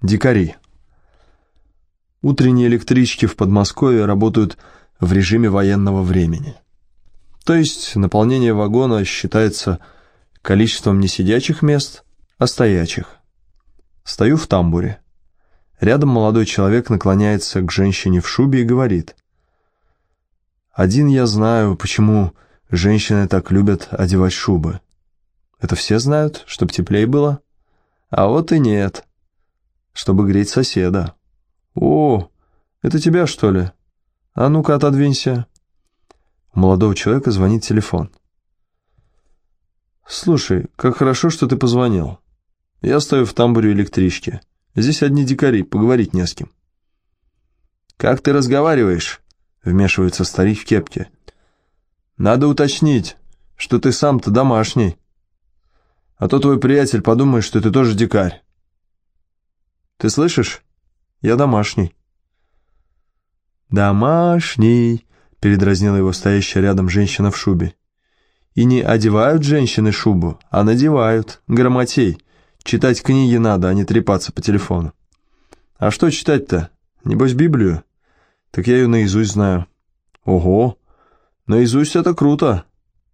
Дикари. Утренние электрички в Подмосковье работают в режиме военного времени. То есть наполнение вагона считается количеством не сидячих мест, а стоячих. Стою в тамбуре. Рядом молодой человек наклоняется к женщине в шубе и говорит. «Один я знаю, почему женщины так любят одевать шубы. Это все знают, чтоб теплее было? А вот и нет» чтобы греть соседа. «О, это тебя, что ли? А ну-ка, отодвинься». У молодого человека звонит телефон. «Слушай, как хорошо, что ты позвонил. Я стою в тамбуре электрички. Здесь одни дикари, поговорить не с кем». «Как ты разговариваешь?» — вмешивается старик в кепке. «Надо уточнить, что ты сам-то домашний. А то твой приятель подумает, что ты тоже дикарь». Ты слышишь? Я домашний». «Домашний», — передразнила его стоящая рядом женщина в шубе. «И не одевают женщины шубу, а надевают, грамотей. Читать книги надо, а не трепаться по телефону». «А что читать-то? Небось, Библию?» «Так я ее наизусть знаю». «Ого! Наизусть это круто!»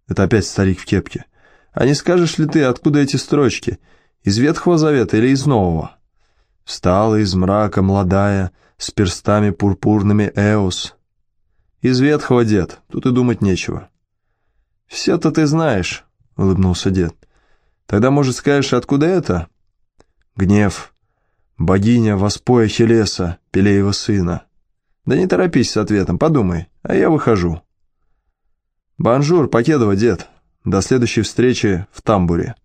Это опять старик в кепке. «А не скажешь ли ты, откуда эти строчки? Из Ветхого Завета или из Нового?» Встала из мрака молодая, с перстами пурпурными Эос. Из ветхого, дед, тут и думать нечего. «Все-то ты знаешь», — улыбнулся дед. «Тогда, может, скажешь, откуда это?» «Гнев. Богиня, воспой Ахиллеса, Пелеева сына». «Да не торопись с ответом, подумай, а я выхожу». «Бонжур, Покедова, дед. До следующей встречи в тамбуре».